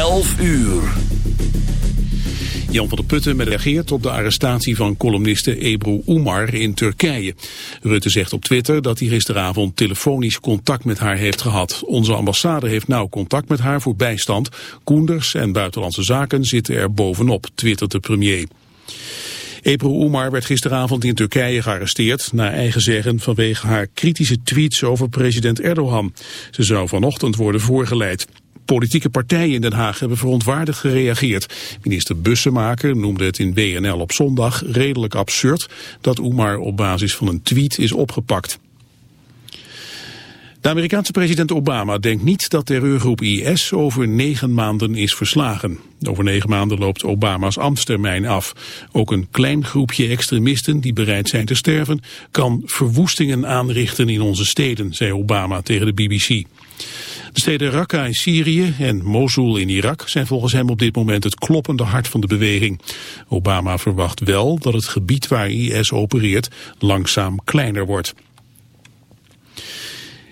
11 uur. Jan van der Putten reageert op de arrestatie van columniste Ebru Umar in Turkije. Rutte zegt op Twitter dat hij gisteravond telefonisch contact met haar heeft gehad. Onze ambassade heeft nauw contact met haar voor bijstand. Koenders en Buitenlandse Zaken zitten er bovenop, twittert de premier. Ebru Umar werd gisteravond in Turkije gearresteerd, naar eigen zeggen vanwege haar kritische tweets over president Erdogan. Ze zou vanochtend worden voorgeleid. Politieke partijen in Den Haag hebben verontwaardigd gereageerd. Minister Bussemaker noemde het in WNL op zondag redelijk absurd dat Umar op basis van een tweet is opgepakt. De Amerikaanse president Obama denkt niet dat terreurgroep IS over negen maanden is verslagen. Over negen maanden loopt Obama's ambtstermijn af. Ook een klein groepje extremisten die bereid zijn te sterven... kan verwoestingen aanrichten in onze steden, zei Obama tegen de BBC. De steden Raqqa in Syrië en Mosul in Irak zijn volgens hem op dit moment het kloppende hart van de beweging. Obama verwacht wel dat het gebied waar IS opereert langzaam kleiner wordt.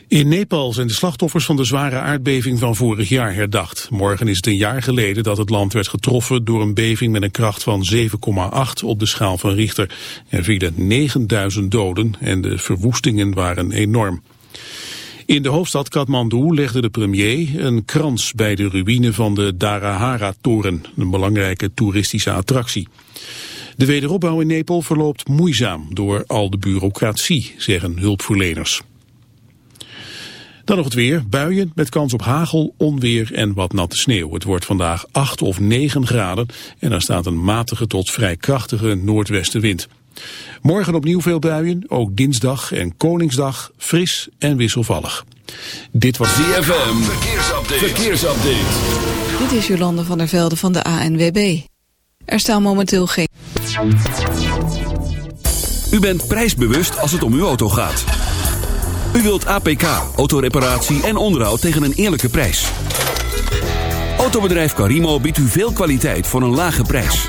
In Nepal zijn de slachtoffers van de zware aardbeving van vorig jaar herdacht. Morgen is het een jaar geleden dat het land werd getroffen door een beving met een kracht van 7,8 op de schaal van Richter. Er vielen 9000 doden en de verwoestingen waren enorm. In de hoofdstad Kathmandu legde de premier een krans bij de ruïne van de Darahara-toren, een belangrijke toeristische attractie. De wederopbouw in Nepal verloopt moeizaam door al de bureaucratie, zeggen hulpverleners. Dan nog het weer. Buien met kans op hagel, onweer en wat natte sneeuw. Het wordt vandaag 8 of 9 graden en er staat een matige tot vrij krachtige noordwestenwind. Morgen opnieuw veel buien, ook dinsdag en koningsdag fris en wisselvallig. Dit was DFM. Verkeersupdate. Verkeersupdate. Dit is Jolande van der Velde van de ANWB. Er staan momenteel geen... U bent prijsbewust als het om uw auto gaat. U wilt APK, autoreparatie en onderhoud tegen een eerlijke prijs. Autobedrijf Carimo biedt u veel kwaliteit voor een lage prijs.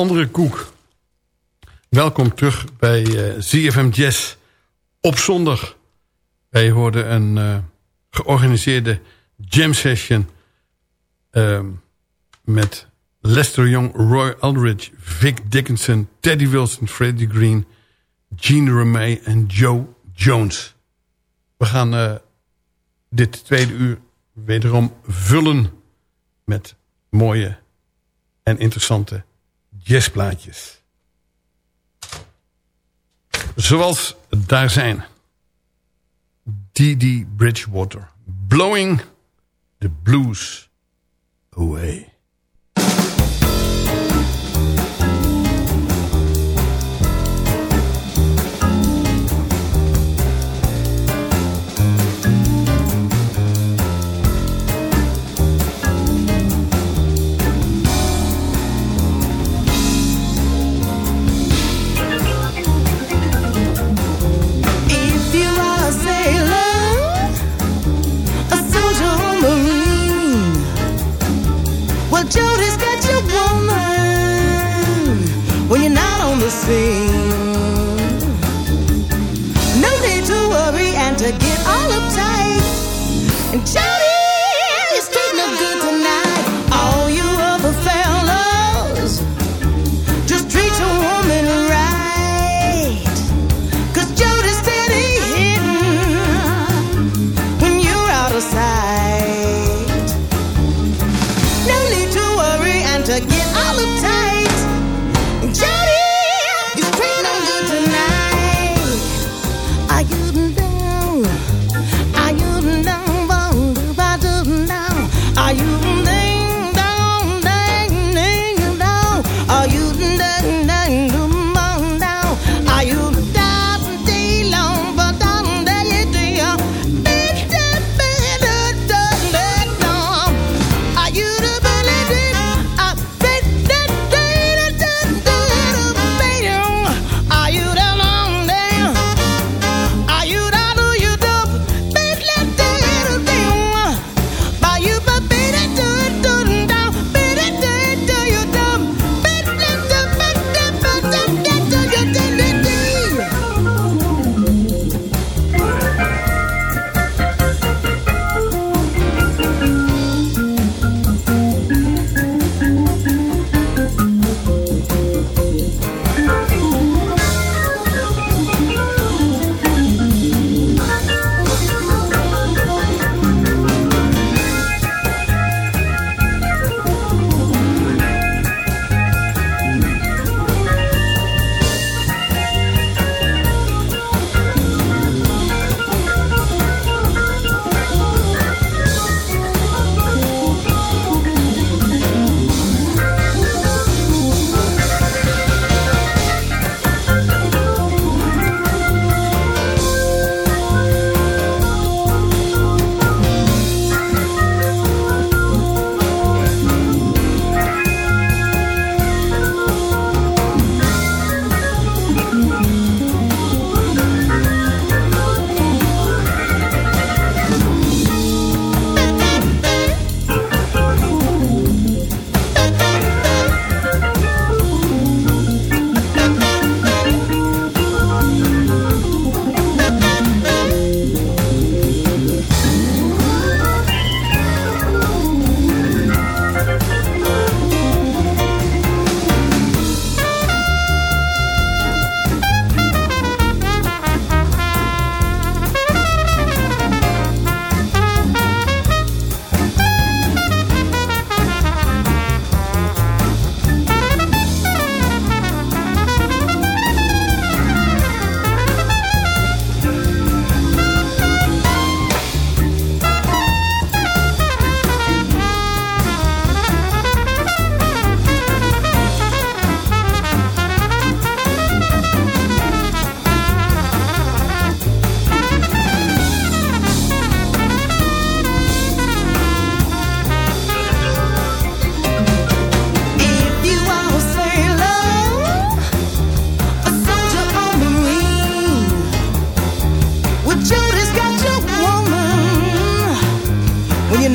andere koek. Welkom terug bij eh, uh, ZFM Jazz op zondag. Wij horen een eh, georganiseerde jam session... Ehm, met Lester Young, Roy Aldridge, Vic Dickinson... Teddy Wilson, Freddie Green, Gene Remey en Joe Jones. We gaan eh, dit tweede uur wederom vullen met mooie en interessante jazzplaatjes. Zoals daar zijn. D.D. Bridgewater. Blowing the blues away.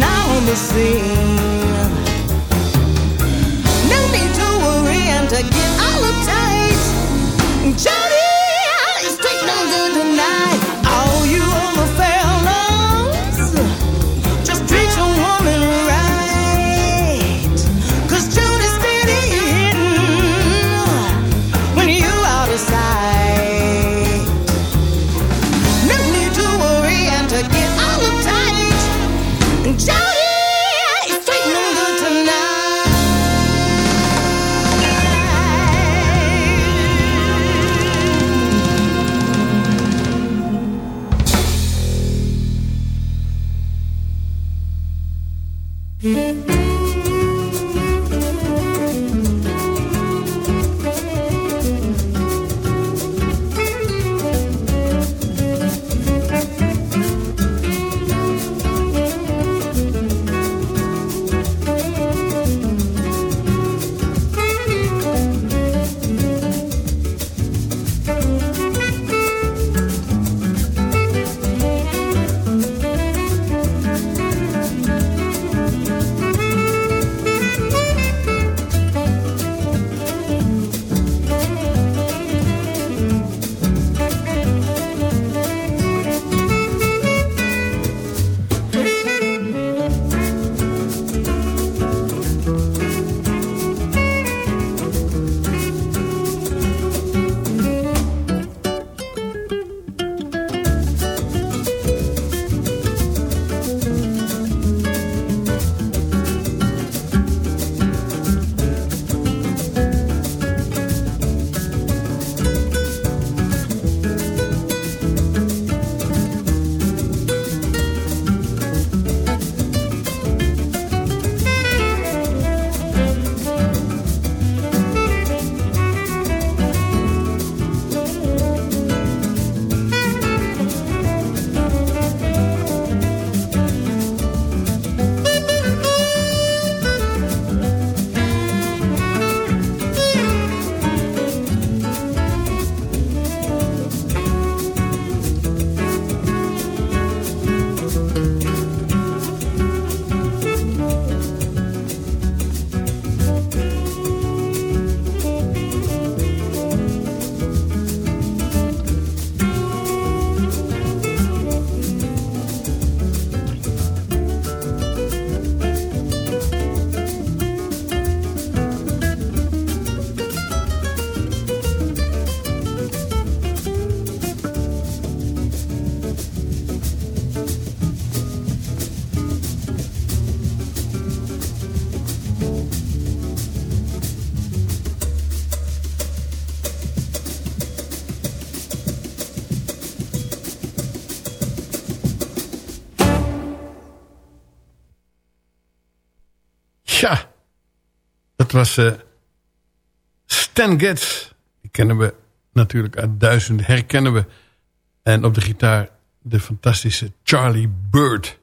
now on the scene. No need to worry and to get all uptight. Jody is taking on the night. Was eh, Stan Getz. Die kennen we natuurlijk uit duizenden, herkennen we. En op de gitaar de fantastische Charlie Bird.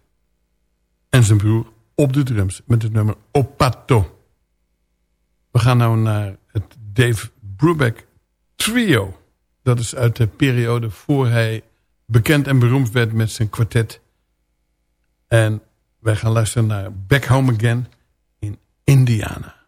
En zijn broer op de drums met het nummer Opato. We gaan nou naar het Dave Brubeck Trio. Dat is uit de periode voor hij bekend en beroemd werd met zijn kwartet. En wij gaan luisteren naar Back Home Again in Indiana.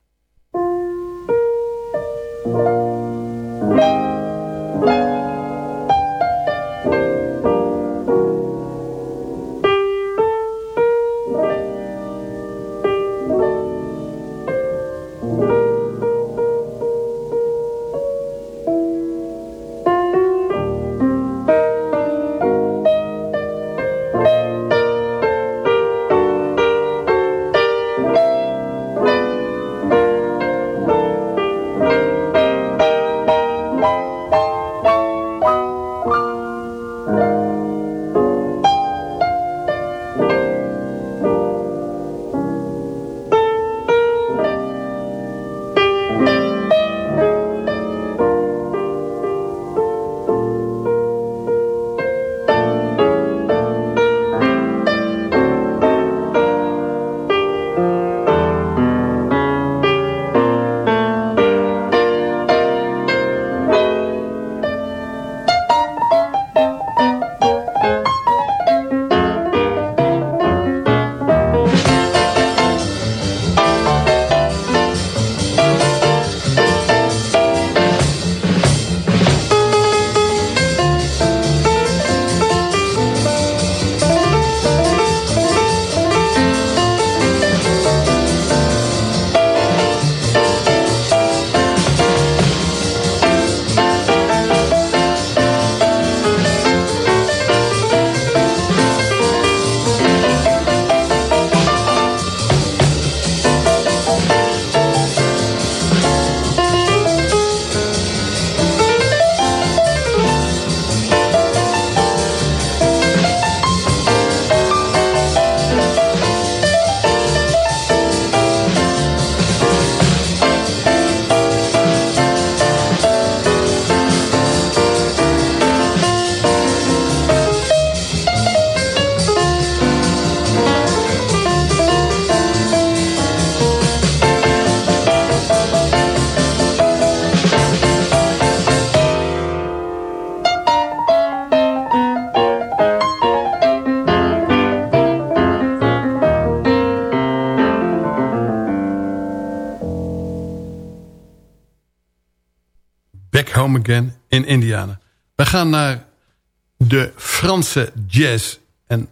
Franse jazz. En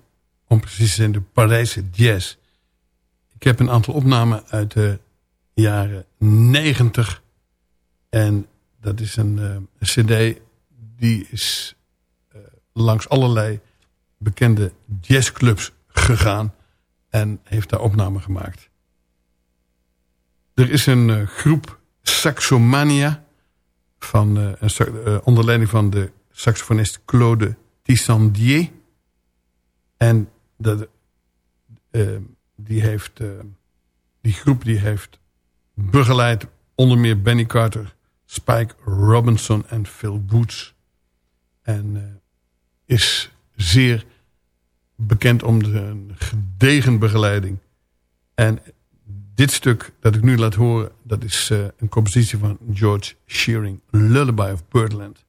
om precies te zijn de Parijse jazz. Ik heb een aantal opnamen uit de jaren 90. En dat is een, een cd die is uh, langs allerlei bekende jazzclubs gegaan. En heeft daar opnamen gemaakt. Er is een uh, groep Saxomania. Van, onder leiding van de saxofonist Claude Tissandier. En uh, die, heeft, die groep die heeft begeleid onder meer Benny Carter, Spike Robinson en Phil Woods. En is zeer bekend om de gedegen begeleiding. En dit stuk dat ik nu laat horen... dat is een compositie van George Shearing. Lullaby of Birdland.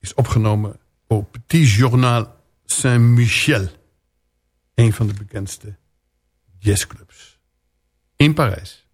Is opgenomen op Petit Journal Saint-Michel. Een van de bekendste jazzclubs. In Parijs.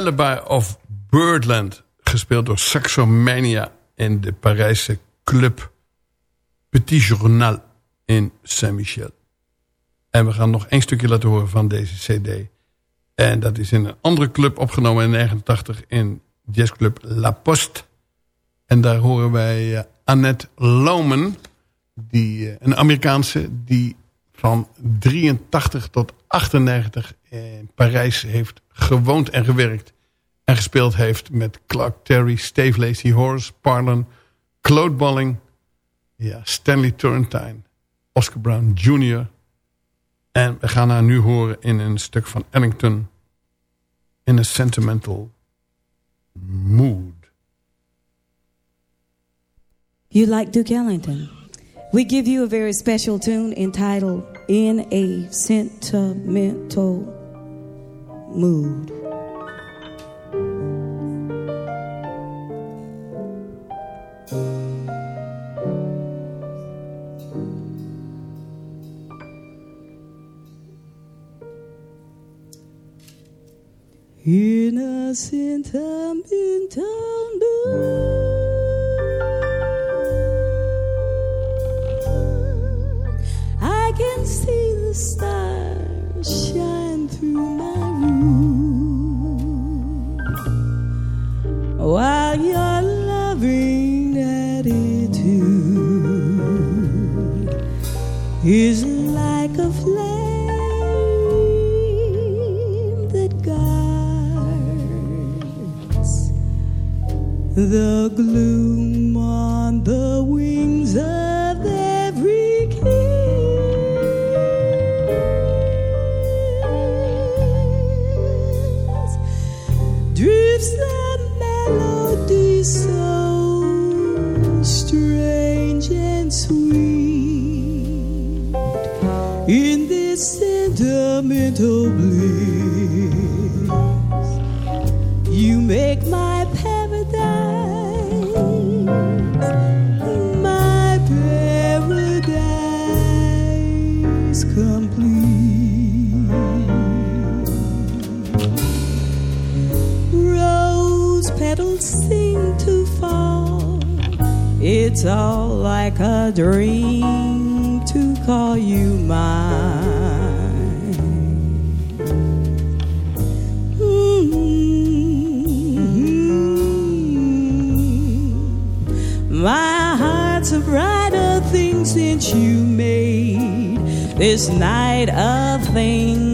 Lullaby of Birdland. Gespeeld door Saxomania in de Parijse club Petit Journal in Saint-Michel. En we gaan nog één stukje laten horen van deze cd. En dat is in een andere club opgenomen in 1989 in jazzclub La Poste. En daar horen wij uh, Annette Loman, die, uh, een Amerikaanse... die van 83 tot 98 in Parijs heeft gewoond en gewerkt. En gespeeld heeft met Clark Terry, Steve Lacey, Horace Parlin, Claude Bolling, ja, Stanley Turrentine, Oscar Brown Jr. En we gaan haar nu horen in een stuk van Ellington. In a sentimental mood. You like Duke Ellington? We give you a very special tune entitled In a Sentimental Mood. Sentimental mood, I can see the stars shine through my while your loving attitude is like a flame that guards the gloom sweet in this sentimental bliss. You make my paradise, my paradise complete. Rose petals seem to fall. It's all a dream to call you mine. Mm-hmm. My heart's a brighter thing since you made this night a thing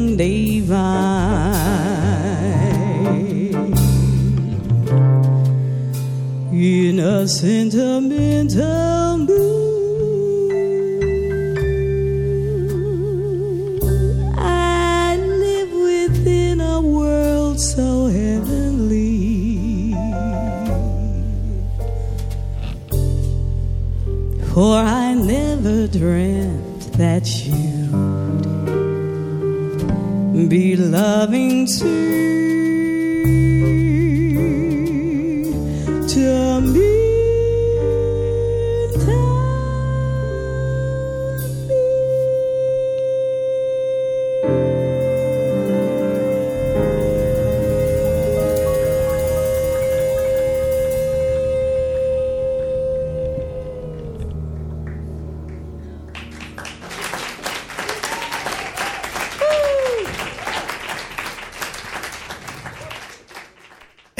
a sentimental mood, I live within a world so heavenly. For I never dreamt that you'd be loving too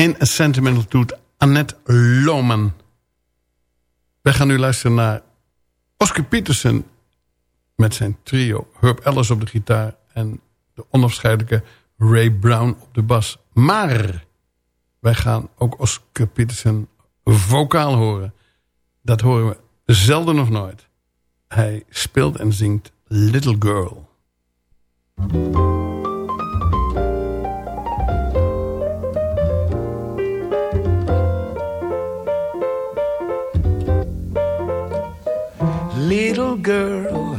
In a Sentimental Toot, Annette Lohman. We gaan nu luisteren naar Oscar Peterson met zijn trio. Herb Ellis op de gitaar en de onafscheidelijke Ray Brown op de bas. Maar wij gaan ook Oscar Peterson vocaal horen. Dat horen we zelden of nooit. Hij speelt en zingt Little Girl. Girl,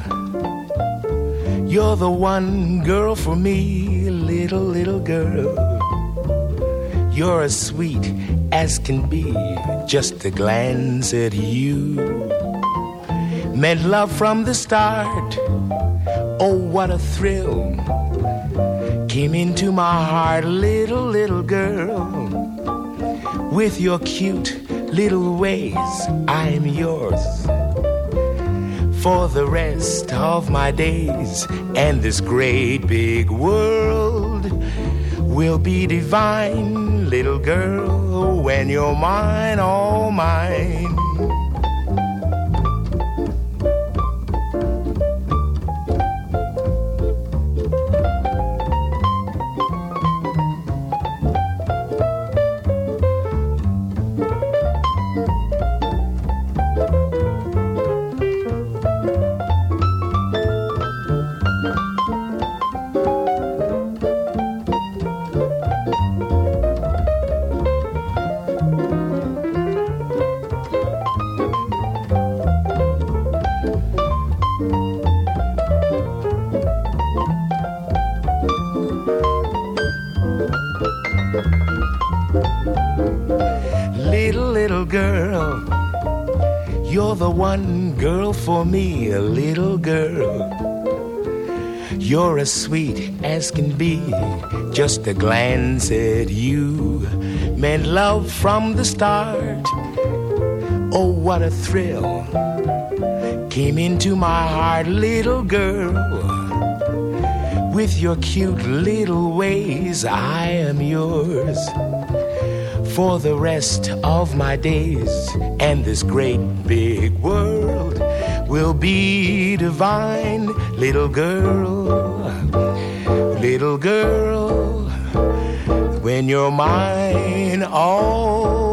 you're the one girl for me, little, little girl. You're as sweet as can be, just a glance at you. Meant love from the start, oh, what a thrill. came into my heart, little, little girl. With your cute little ways, I'm yours. For the rest of my days, and this great big world will be divine, little girl, when you're mine, all mine. You're the one girl for me, a little girl. You're as sweet as can be, just a glance at you meant love from the start. Oh, what a thrill came into my heart, little girl. With your cute little ways, I am yours for the rest of my days. And this great big world will be divine, little girl, little girl. When you're mine, all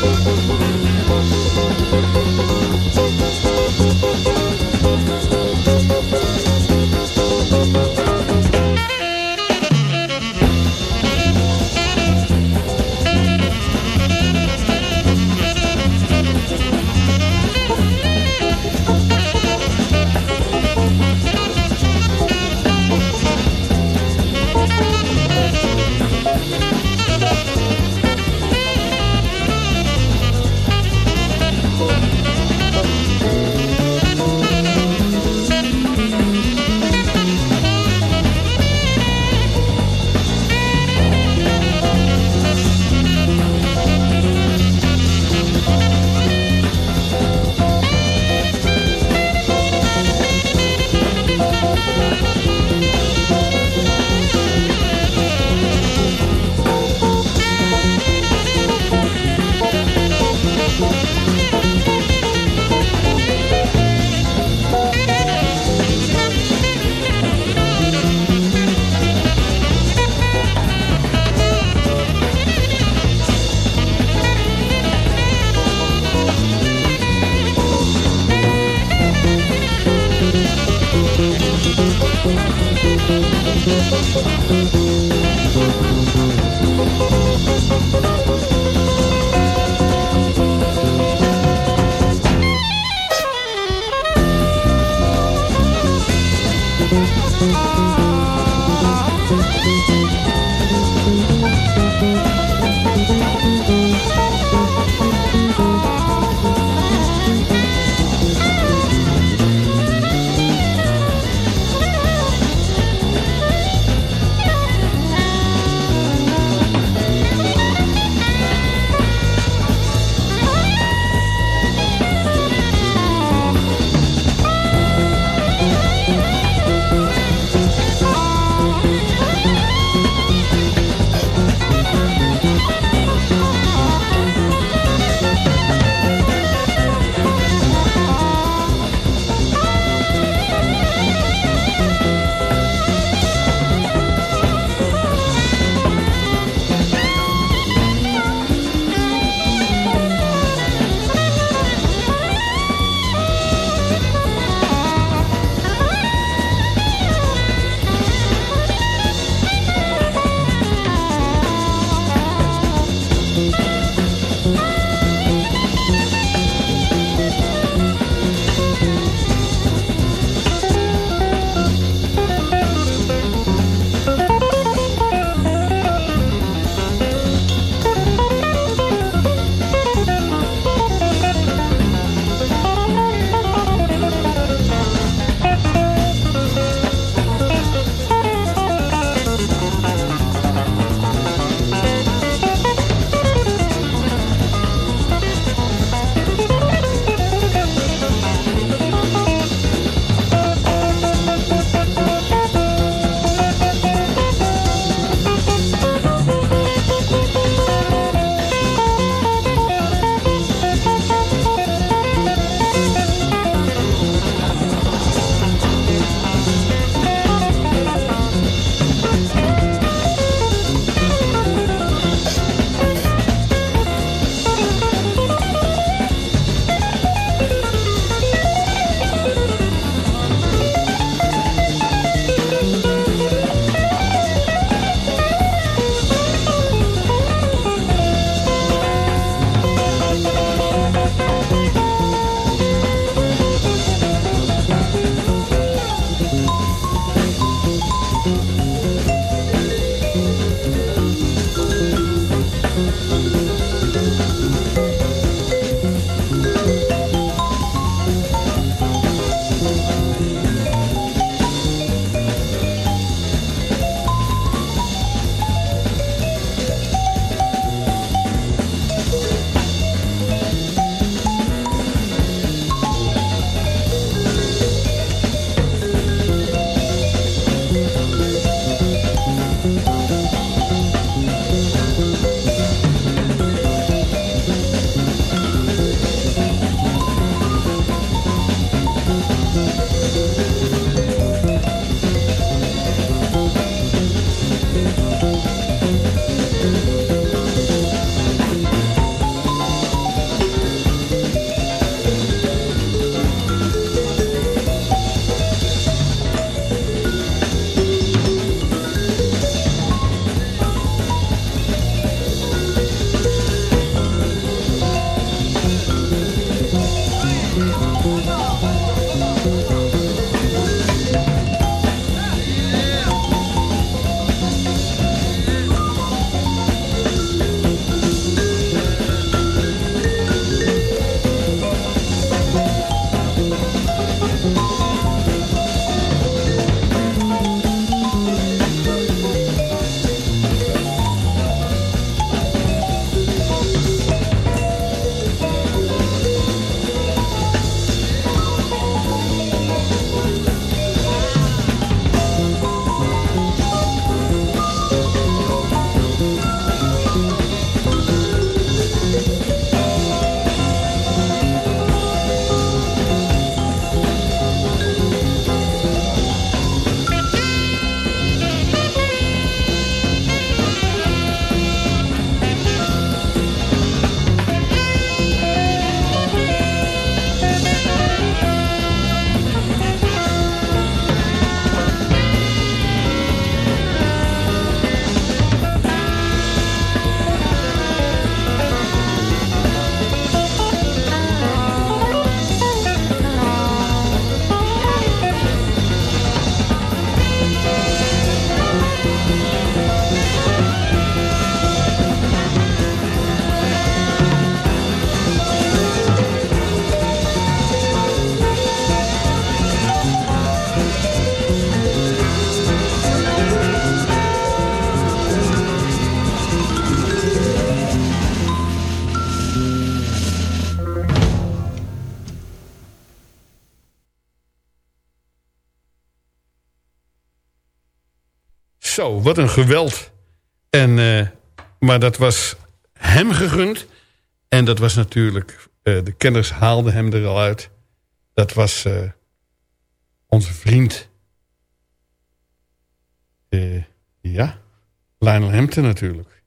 Thank you. Wat een geweld. En, eh, maar dat was hem gegund. En dat was natuurlijk... eh, de kenners haalden hem er al uit. Dat was eh, onze vriend... ja, Lionel Hampton natuurlijk.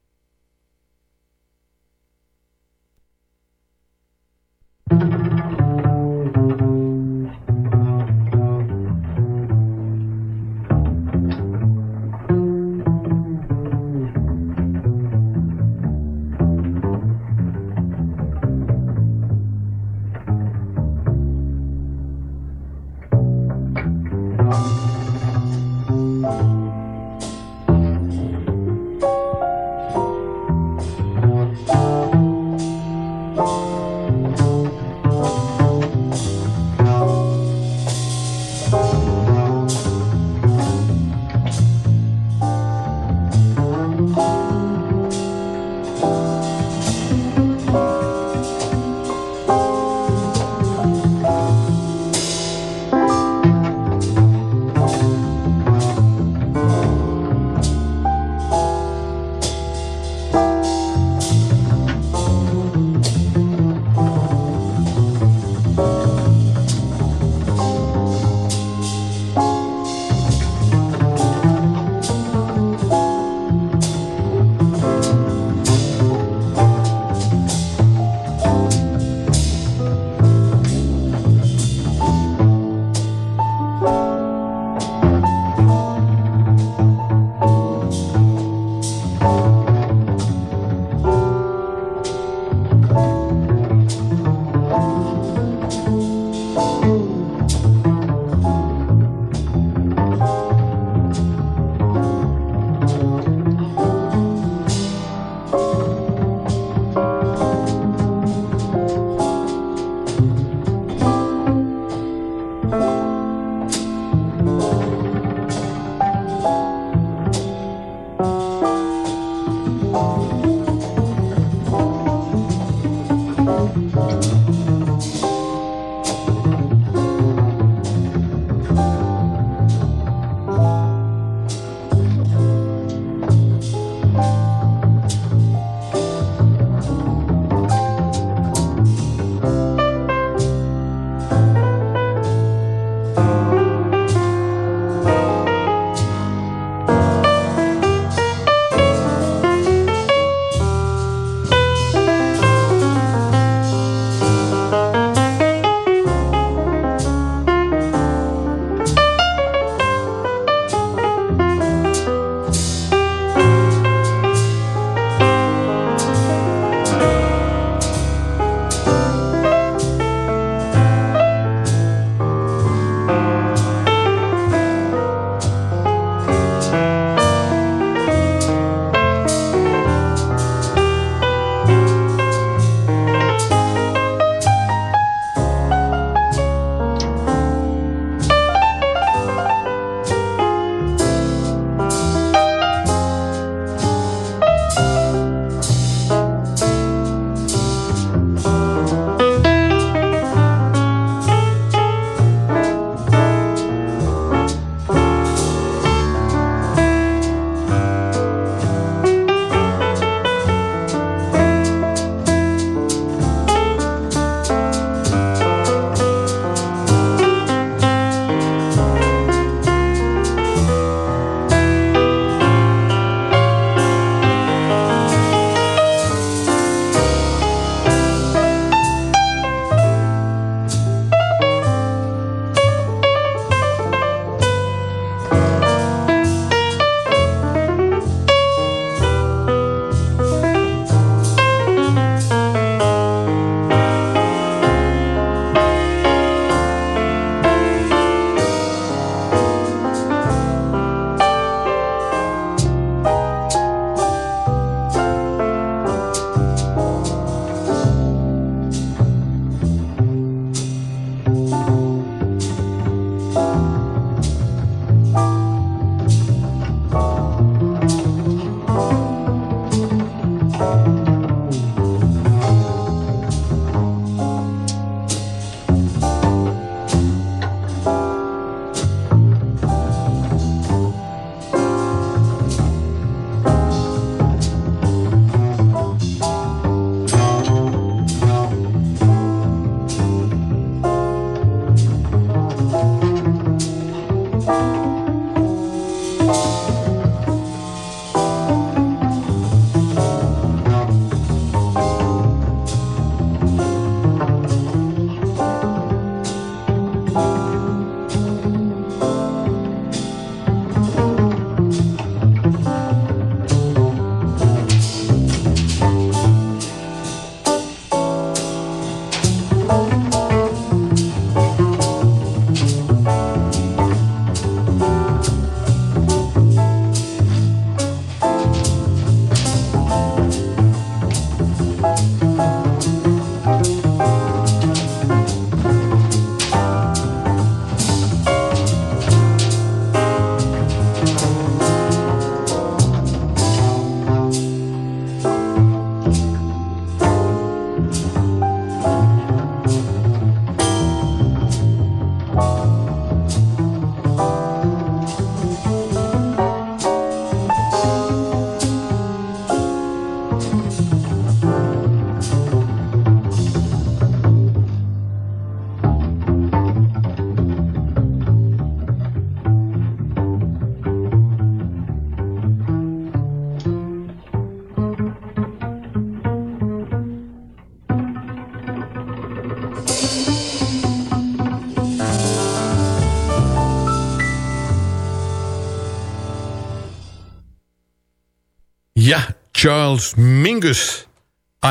Charles Mingus.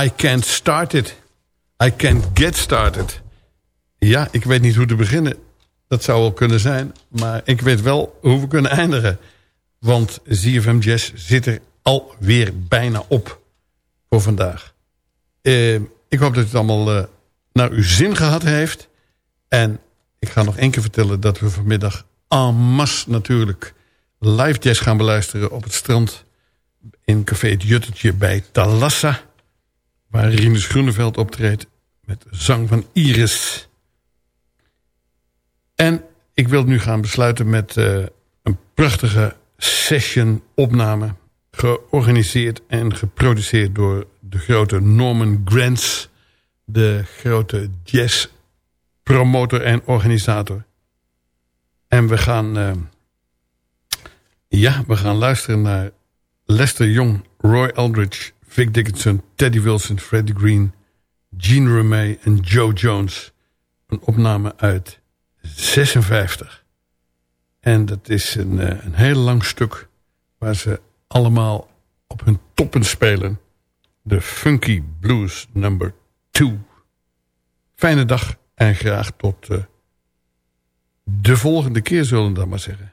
I can't start it. I can't get started. Ja, ik weet niet hoe te beginnen. Dat zou wel kunnen zijn. Maar ik weet wel hoe we kunnen eindigen. Want ZFM Jazz zit er alweer bijna op voor vandaag. Eh, ik hoop dat het allemaal uh, naar uw zin gehad heeft. En ik ga nog één keer vertellen dat we vanmiddag en masse natuurlijk live jazz gaan beluisteren op het strand in Café het Juttertje bij Talassa. Waar Rinus Groeneveld optreedt met zang van Iris. En ik wil nu gaan besluiten met uh, een prachtige session opname. Georganiseerd en geproduceerd door de grote Norman Grants. De grote jazz promotor en organisator. En we gaan... Uh, ja, we gaan luisteren naar Lester Young, Roy Eldridge, Vic Dickinson, Teddy Wilson, Freddie Green, Gene Remey en Joe Jones. Een opname uit 56. En dat is een, uh, een heel lang stuk waar ze allemaal op hun toppen spelen. De Funky Blues number 2. Fijne dag en graag tot uh, de volgende keer zullen we dan maar zeggen.